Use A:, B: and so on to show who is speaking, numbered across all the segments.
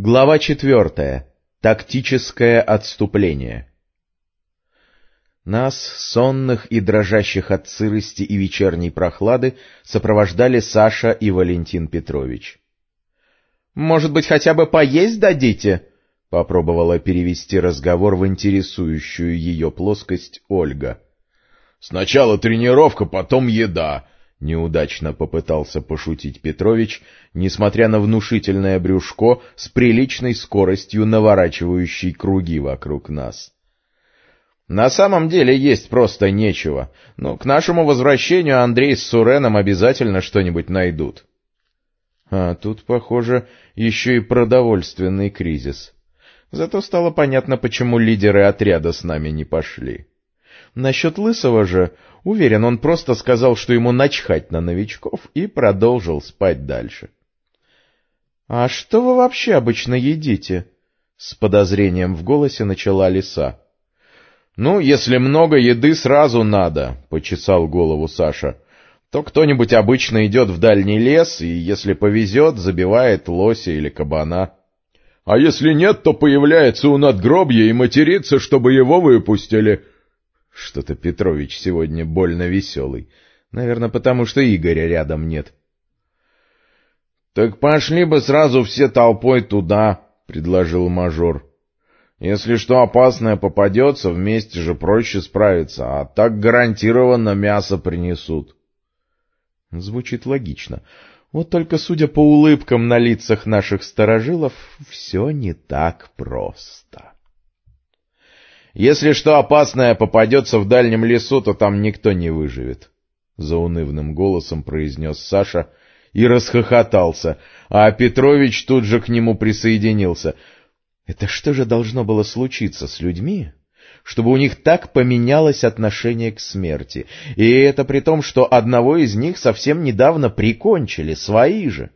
A: Глава четвертая. Тактическое отступление. Нас, сонных и дрожащих от сырости и вечерней прохлады, сопровождали Саша и Валентин Петрович. — Может быть, хотя бы поесть дадите? — попробовала перевести разговор в интересующую ее плоскость Ольга.
B: — Сначала тренировка, потом еда, Неудачно попытался пошутить Петрович, несмотря на внушительное брюшко с приличной скоростью наворачивающей круги вокруг нас. На самом деле есть просто нечего, но к нашему возвращению Андрей с Суреном обязательно что-нибудь найдут. А тут, похоже, еще и продовольственный кризис. Зато стало понятно, почему лидеры отряда с нами не пошли. Насчет Лысого же, уверен, он просто сказал, что ему начхать на новичков, и продолжил спать дальше. — А что вы вообще обычно едите? — с подозрением в голосе начала лиса. — Ну, если много еды, сразу надо, — почесал голову Саша. — То кто-нибудь обычно идет в дальний лес, и, если повезет, забивает лося или кабана. — А если нет, то появляется у надгробья и матерится, чтобы его выпустили, — что-то Петрович сегодня больно веселый. Наверное, потому что Игоря рядом нет. — Так пошли бы сразу все толпой туда, — предложил мажор. — Если что опасное попадется, вместе же проще справиться, а так гарантированно мясо принесут. Звучит логично. Вот только, судя по улыбкам на лицах наших сторожилов, все не так просто. Если что опасное попадется в дальнем лесу, то там никто не выживет, — заунывным голосом произнес Саша и расхохотался, а Петрович тут же к нему присоединился. Это что же должно было случиться с людьми, чтобы у них так поменялось отношение к смерти, и это при том, что одного из них совсем недавно прикончили, свои же?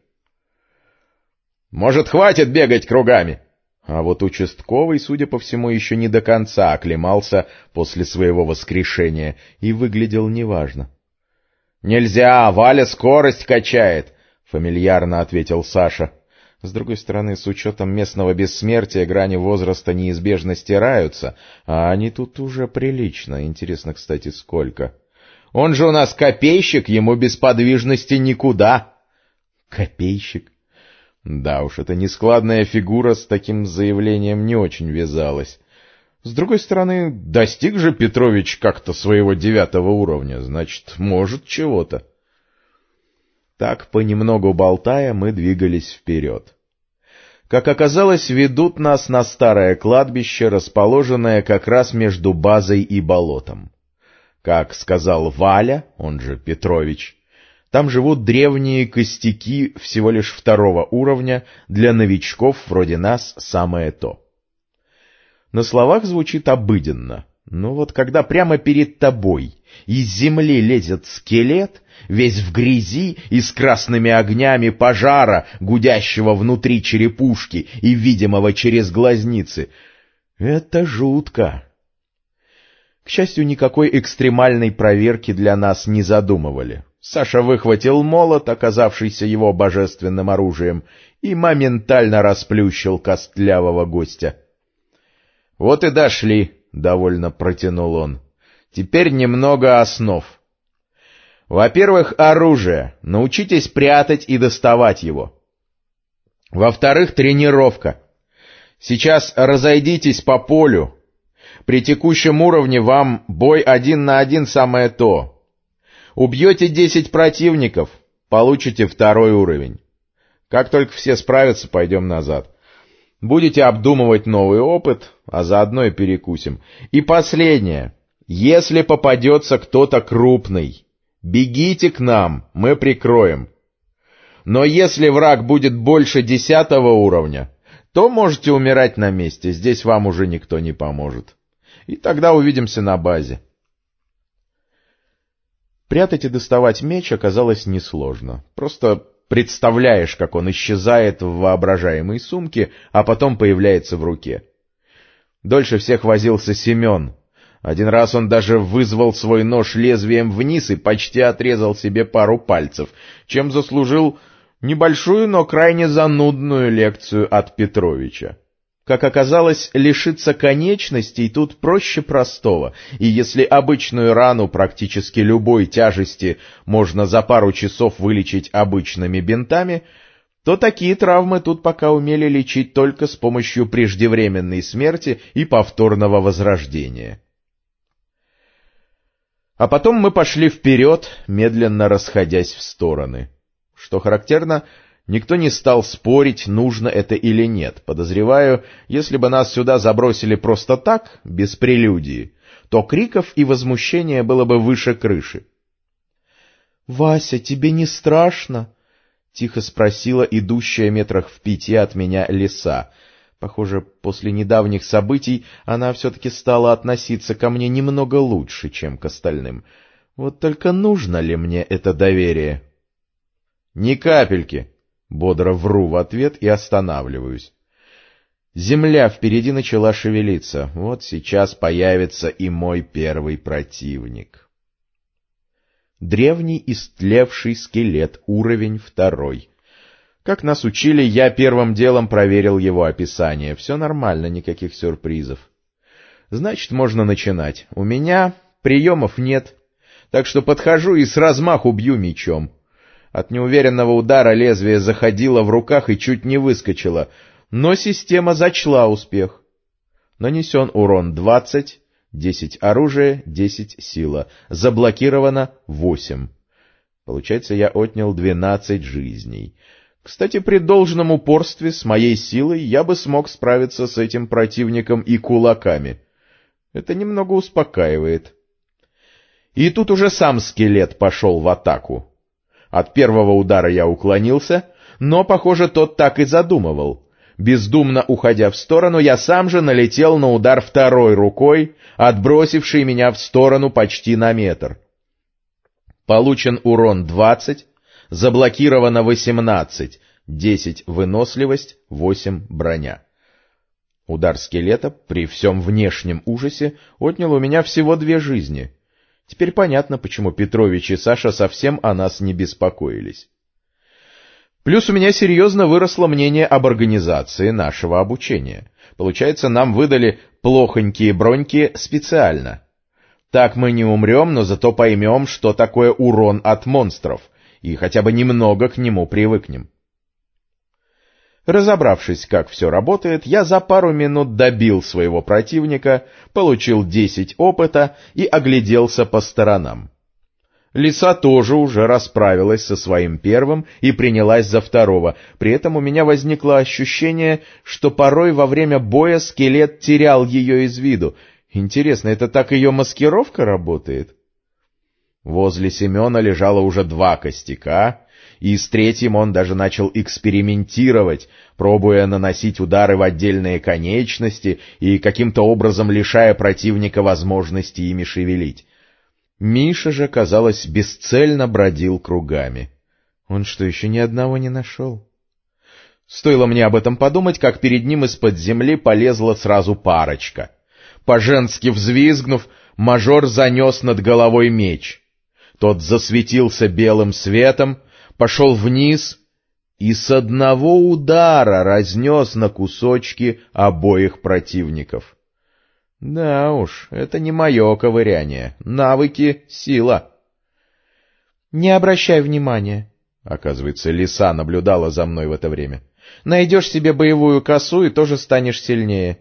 B: — Может, хватит бегать кругами? — а вот участковый, судя по всему, еще не до конца оклемался после своего воскрешения и выглядел неважно. — Нельзя, Валя скорость качает, — фамильярно ответил Саша. С другой стороны, с учетом местного бессмертия, грани возраста неизбежно стираются, а они тут уже прилично. Интересно, кстати, сколько. Он же у нас копейщик, ему без подвижности никуда. Копейщик? Да уж, эта нескладная фигура с таким заявлением не очень вязалась. С другой стороны, достиг же Петрович как-то своего девятого уровня, значит, может чего-то. Так, понемногу болтая, мы двигались вперед. Как оказалось, ведут нас на старое кладбище, расположенное как раз между базой и болотом. Как сказал Валя, он же Петрович, там живут древние костяки всего лишь второго уровня, для новичков вроде нас самое то. На словах звучит обыденно, но вот когда прямо перед тобой из земли лезет скелет, весь в грязи и с красными огнями пожара, гудящего внутри черепушки и видимого через глазницы, это жутко. К счастью, никакой экстремальной проверки для нас не задумывали. Саша выхватил молот, оказавшийся его божественным оружием, и моментально расплющил костлявого гостя. — Вот и дошли, — довольно протянул он. — Теперь немного основ. Во-первых, оружие. Научитесь прятать и доставать его. Во-вторых, тренировка. Сейчас разойдитесь по полю. При текущем уровне вам бой один на один самое то. Убьете десять противников, получите второй уровень. Как только все справятся, пойдем назад. Будете обдумывать новый опыт, а заодно и перекусим. И последнее. Если попадется кто-то крупный, бегите к нам, мы прикроем. Но если враг будет больше десятого уровня, то можете умирать на месте, здесь вам уже никто не поможет. И тогда увидимся на базе. Прятать и доставать меч оказалось несложно. Просто представляешь, как он исчезает в воображаемой сумке, а потом появляется в руке. Дольше всех возился Семен. Один раз он даже вызвал свой нож лезвием вниз и почти отрезал себе пару пальцев, чем заслужил
A: Небольшую, но крайне занудную лекцию от Петровича. Как оказалось, лишиться конечностей тут проще простого, и если обычную рану практически любой тяжести можно за пару часов вылечить обычными бинтами, то такие травмы тут пока умели лечить только с помощью преждевременной смерти и повторного возрождения. А потом мы пошли вперед, медленно расходясь в стороны. Что характерно, Никто не стал спорить, нужно это или нет. Подозреваю, если бы нас сюда забросили просто так, без прелюдии, то криков и возмущения было бы выше крыши. — Вася, тебе не страшно? — тихо спросила идущая метрах в пяти от меня лиса. Похоже, после недавних событий она все-таки стала относиться ко мне немного лучше, чем к остальным. Вот только нужно ли мне это доверие? — Ни капельки, Бодро вру в ответ и останавливаюсь. Земля впереди начала шевелиться. Вот сейчас появится и мой первый противник. Древний истлевший скелет, уровень второй. Как нас учили, я первым делом проверил его описание. Все нормально, никаких сюрпризов. Значит, можно начинать. У меня приемов нет, так что подхожу и с размаху бью мечом. От неуверенного удара лезвие заходило в руках и чуть не выскочило, но система зачла успех. Нанесен урон 20, 10 оружия, 10 сила. Заблокировано 8. Получается, я отнял 12 жизней. Кстати, при должном упорстве с моей силой я бы смог справиться с этим противником и кулаками. Это немного успокаивает. И тут уже сам скелет пошел в атаку. От первого удара я уклонился, но, похоже, тот так и задумывал. Бездумно уходя в сторону, я сам же налетел на удар второй рукой, отбросивший меня в сторону почти на метр. Получен урон 20, заблокировано 18, 10 выносливость, 8 броня. Удар скелета при всем внешнем ужасе отнял у меня всего две жизни — Теперь понятно, почему Петрович и Саша совсем о нас не беспокоились. Плюс у меня серьезно выросло мнение об организации нашего обучения. Получается, нам выдали плохонькие броньки специально. Так мы не умрем, но зато поймем, что такое урон от монстров, и хотя бы немного к нему привыкнем. Разобравшись, как все работает, я за пару минут добил своего противника, получил десять опыта и огляделся по сторонам. Лиса тоже уже расправилась со своим первым и принялась за второго, при этом у меня возникло ощущение, что порой во время боя скелет терял ее из виду. Интересно, это так ее маскировка работает? Возле Семена лежало уже два костяка, и с третьим он даже начал экспериментировать, пробуя наносить удары в отдельные конечности и каким-то образом лишая противника возможности ими шевелить. Миша же, казалось, бесцельно бродил кругами. Он что, еще ни одного не нашел? Стоило мне об этом подумать, как перед ним из-под земли полезла сразу парочка. По-женски взвизгнув, мажор занес над головой меч. Тот засветился белым светом, пошел вниз и с одного удара разнес на кусочки обоих противников. Да уж, это не мое ковыряние. Навыки — сила. — Не обращай внимания. Оказывается, лиса наблюдала за мной в это время. Найдешь себе боевую косу и тоже станешь сильнее.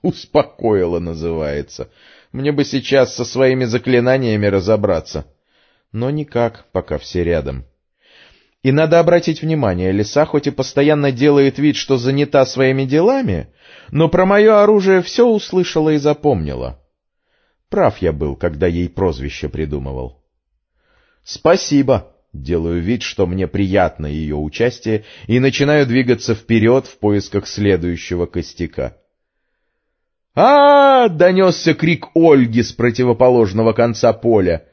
A: Успокоила, называется. Мне бы сейчас со своими заклинаниями разобраться. Но никак, пока все рядом. — и надо обратить внимание, лиса хоть и постоянно делает вид, что занята своими делами, но про мое оружие все услышала и запомнила. Прав я был, когда ей прозвище придумывал. «Спасибо!» Делаю вид, что мне приятно ее участие, и начинаю двигаться вперед в поисках следующего костяка. а, -а, -а донесся крик Ольги с противоположного конца поля.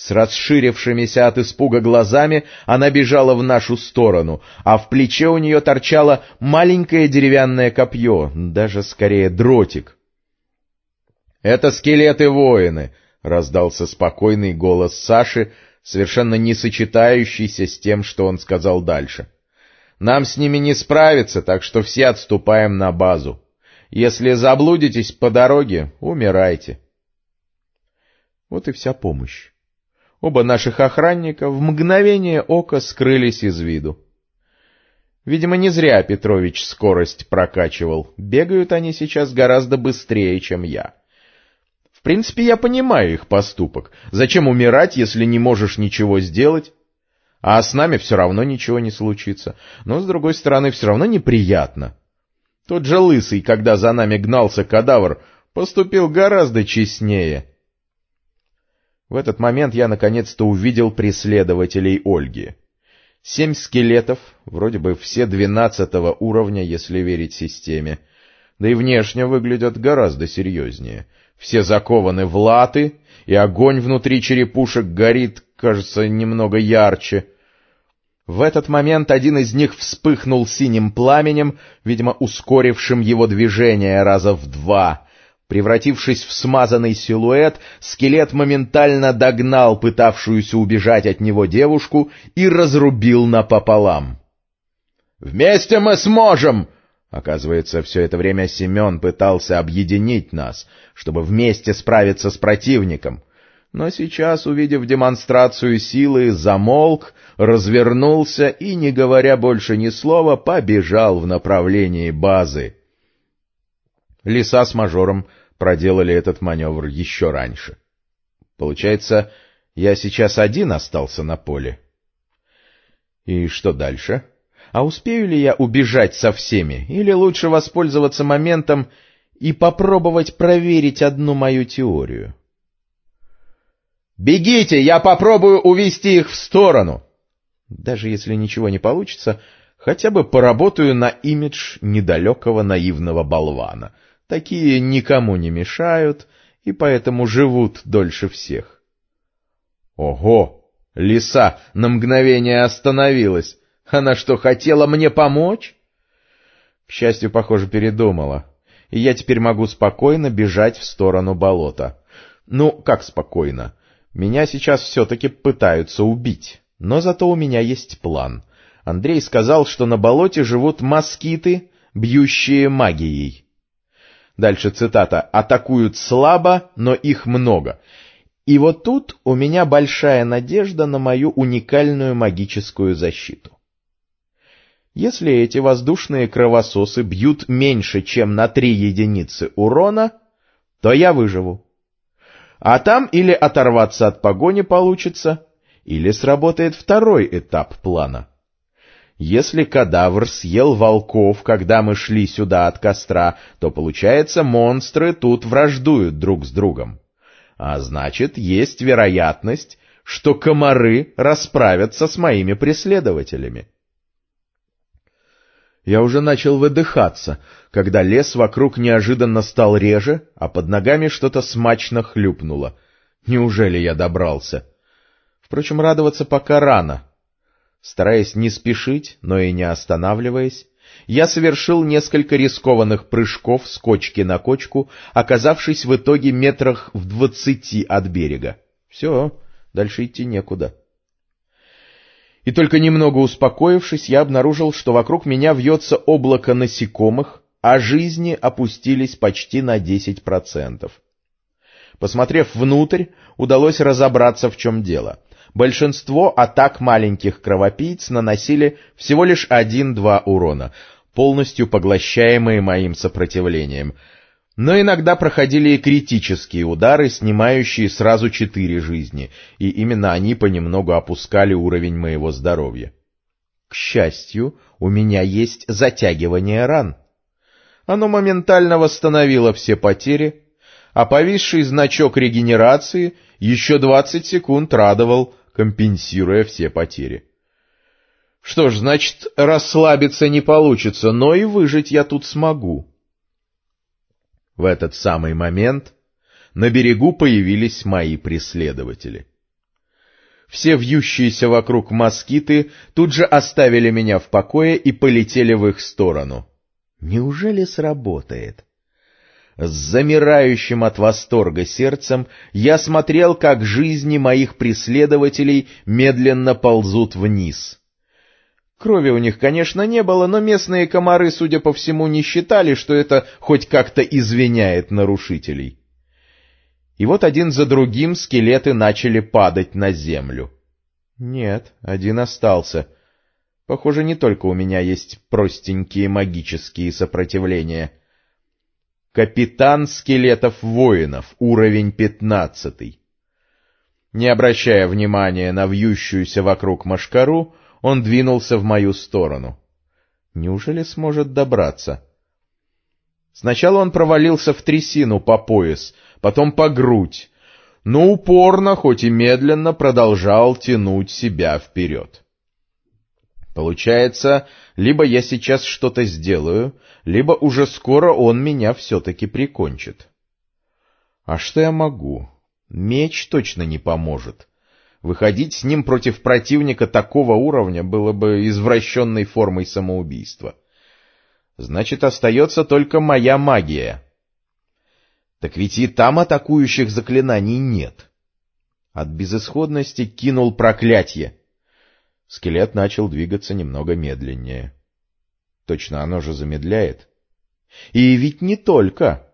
A: С расширившимися от испуга глазами она бежала в нашу сторону, а в плече у нее торчало маленькое деревянное копье, даже скорее дротик. — Это скелеты-воины, — раздался спокойный голос Саши, совершенно не сочетающийся с тем, что он сказал дальше. Нам с ними не справиться, так что все отступаем на базу. Если заблудитесь по дороге, умирайте. Вот и вся помощь. Оба наших охранника в мгновение ока скрылись из виду. Видимо, не зря Петрович скорость прокачивал. Бегают они сейчас гораздо быстрее, чем я. В принципе, я понимаю их поступок. Зачем умирать, если не можешь ничего сделать? А с нами все равно ничего не случится. Но, с другой стороны, все равно неприятно. Тот же Лысый, когда за нами гнался кадавр, поступил гораздо честнее. В этот момент я наконец-то увидел преследователей Ольги. Семь скелетов, вроде бы все двенадцатого уровня, если верить системе, да и внешне выглядят гораздо серьезнее. Все закованы в латы, и огонь внутри черепушек горит, кажется, немного ярче. В этот момент один из них вспыхнул синим пламенем, видимо, ускорившим его движение раза в два. Превратившись в смазанный силуэт, скелет моментально догнал пытавшуюся убежать от него девушку и разрубил напополам. «Вместе мы сможем!» Оказывается, все это время Семен пытался объединить нас, чтобы вместе справиться с противником. Но сейчас, увидев демонстрацию силы, замолк, развернулся и, не говоря больше ни слова, побежал в направлении базы. Лиса с мажором проделали этот маневр еще раньше. Получается, я сейчас один остался на поле. И что дальше? А успею ли я убежать со всеми, или лучше воспользоваться моментом и попробовать проверить одну мою теорию? «Бегите, я попробую увести их в сторону!» Даже если ничего не получится, хотя бы поработаю на имидж недалекого наивного болвана. Такие никому не мешают и поэтому живут дольше всех. Ого! Лиса на мгновение остановилась. Она что, хотела мне помочь? К счастью, похоже, передумала. И я теперь могу спокойно бежать в сторону болота. Ну, как спокойно? Меня сейчас все-таки пытаются убить. Но зато у меня есть план. Андрей сказал, что на болоте живут москиты, бьющие магией. Дальше цитата. «Атакуют слабо, но их много. И вот тут у меня большая надежда на мою уникальную магическую защиту. Если эти воздушные кровососы бьют меньше, чем на три единицы урона, то я выживу. А там или оторваться от погони получится, или сработает второй этап плана. Если кадавр съел волков, когда мы шли сюда от костра, то, получается, монстры тут враждуют друг с другом. А значит, есть вероятность, что комары расправятся с моими преследователями. Я уже начал выдыхаться, когда лес вокруг неожиданно стал реже, а под ногами что-то смачно хлюпнуло. Неужели я добрался? Впрочем, радоваться пока рано. Стараясь не спешить, но и не останавливаясь, я совершил несколько рискованных прыжков с кочки на кочку, оказавшись в итоге метрах в двадцати от берега. Все, дальше идти некуда. И только немного успокоившись, я обнаружил, что вокруг меня вьется облако насекомых, а жизни опустились почти на 10%. Посмотрев внутрь, удалось разобраться, в чем дело. Большинство атак маленьких кровопийц наносили всего лишь 1-2 урона, полностью поглощаемые моим сопротивлением — но иногда проходили и критические удары, снимающие сразу четыре жизни, и именно они понемногу опускали уровень моего здоровья. К счастью, у меня есть затягивание ран. Оно моментально восстановило все потери, а повисший значок регенерации еще двадцать секунд радовал, компенсируя все потери. Что ж, значит, расслабиться не получится, но и выжить я тут смогу. В этот самый момент на берегу появились мои преследователи. Все вьющиеся вокруг москиты тут же оставили меня в покое и полетели в их сторону. Неужели сработает? С замирающим от восторга сердцем я смотрел, как жизни моих преследователей медленно ползут вниз. Крови у них, конечно, не было, но местные комары, судя по всему, не считали, что это хоть как-то извиняет нарушителей. И вот один за другим скелеты начали падать на землю. Нет, один остался. Похоже, не только у меня есть простенькие магические сопротивления. Капитан скелетов-воинов, уровень пятнадцатый. Не обращая внимания на вьющуюся вокруг машкару, он двинулся в мою сторону. Неужели сможет добраться? Сначала он провалился в трясину по пояс, потом по грудь, но упорно, хоть и медленно, продолжал тянуть себя вперед. Получается, либо я сейчас что-то сделаю, либо уже скоро он меня все-таки прикончит. А что я могу? Меч точно не поможет. Выходить с ним против противника такого уровня было бы извращенной формой самоубийства. Значит, остается только моя магия. Так ведь и там атакующих заклинаний нет. От безысходности кинул проклятие. Скелет начал двигаться немного медленнее. Точно оно же замедляет. И ведь не только.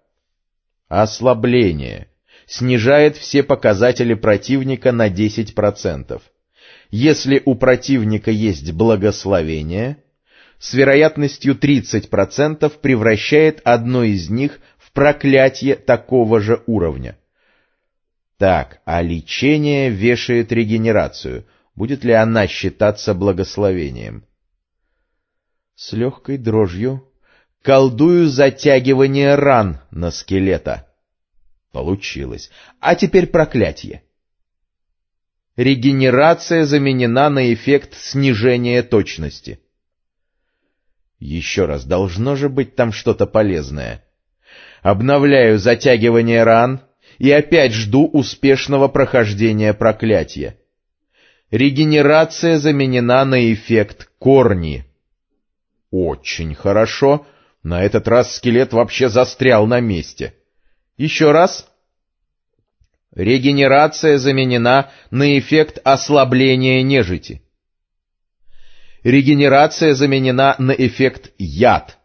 A: Ослабление снижает все показатели противника на 10%. Если у противника есть благословение, с вероятностью 30% превращает одно из них в проклятие такого же уровня. Так, а лечение вешает регенерацию. Будет ли она считаться благословением? С легкой дрожью колдую затягивание ран на скелета. Получилось. А теперь проклятие. Регенерация заменена на эффект снижения точности. Еще раз, должно же быть там что-то полезное. Обновляю затягивание ран и опять жду успешного прохождения проклятия. Регенерация заменена на эффект корни. Очень хорошо. На этот раз скелет вообще застрял на месте. Еще раз. Регенерация заменена на эффект ослабления нежити. Регенерация заменена на эффект яд.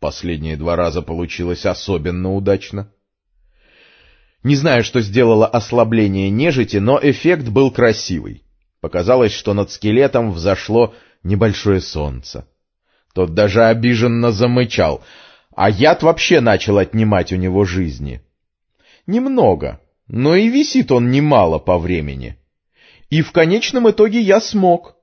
A: Последние два раза получилось особенно удачно. Не знаю, что сделало ослабление нежити, но эффект был красивый. Показалось, что над скелетом взошло небольшое солнце. Тот даже обиженно замычал, а яд вообще начал отнимать у него жизни. Немного, но и висит он немало по времени. И в конечном итоге я смог.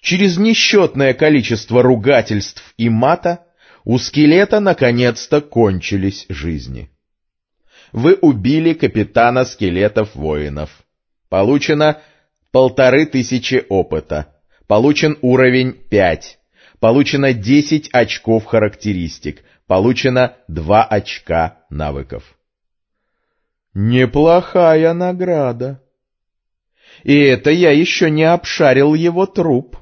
A: Через несчетное количество ругательств и мата у скелета наконец-то кончились жизни. Вы убили капитана скелетов-воинов. Получено полторы тысячи опыта. Получен уровень пять. Получено десять очков характеристик. Получено два очка навыков. Неплохая награда. И это я еще не обшарил его труп.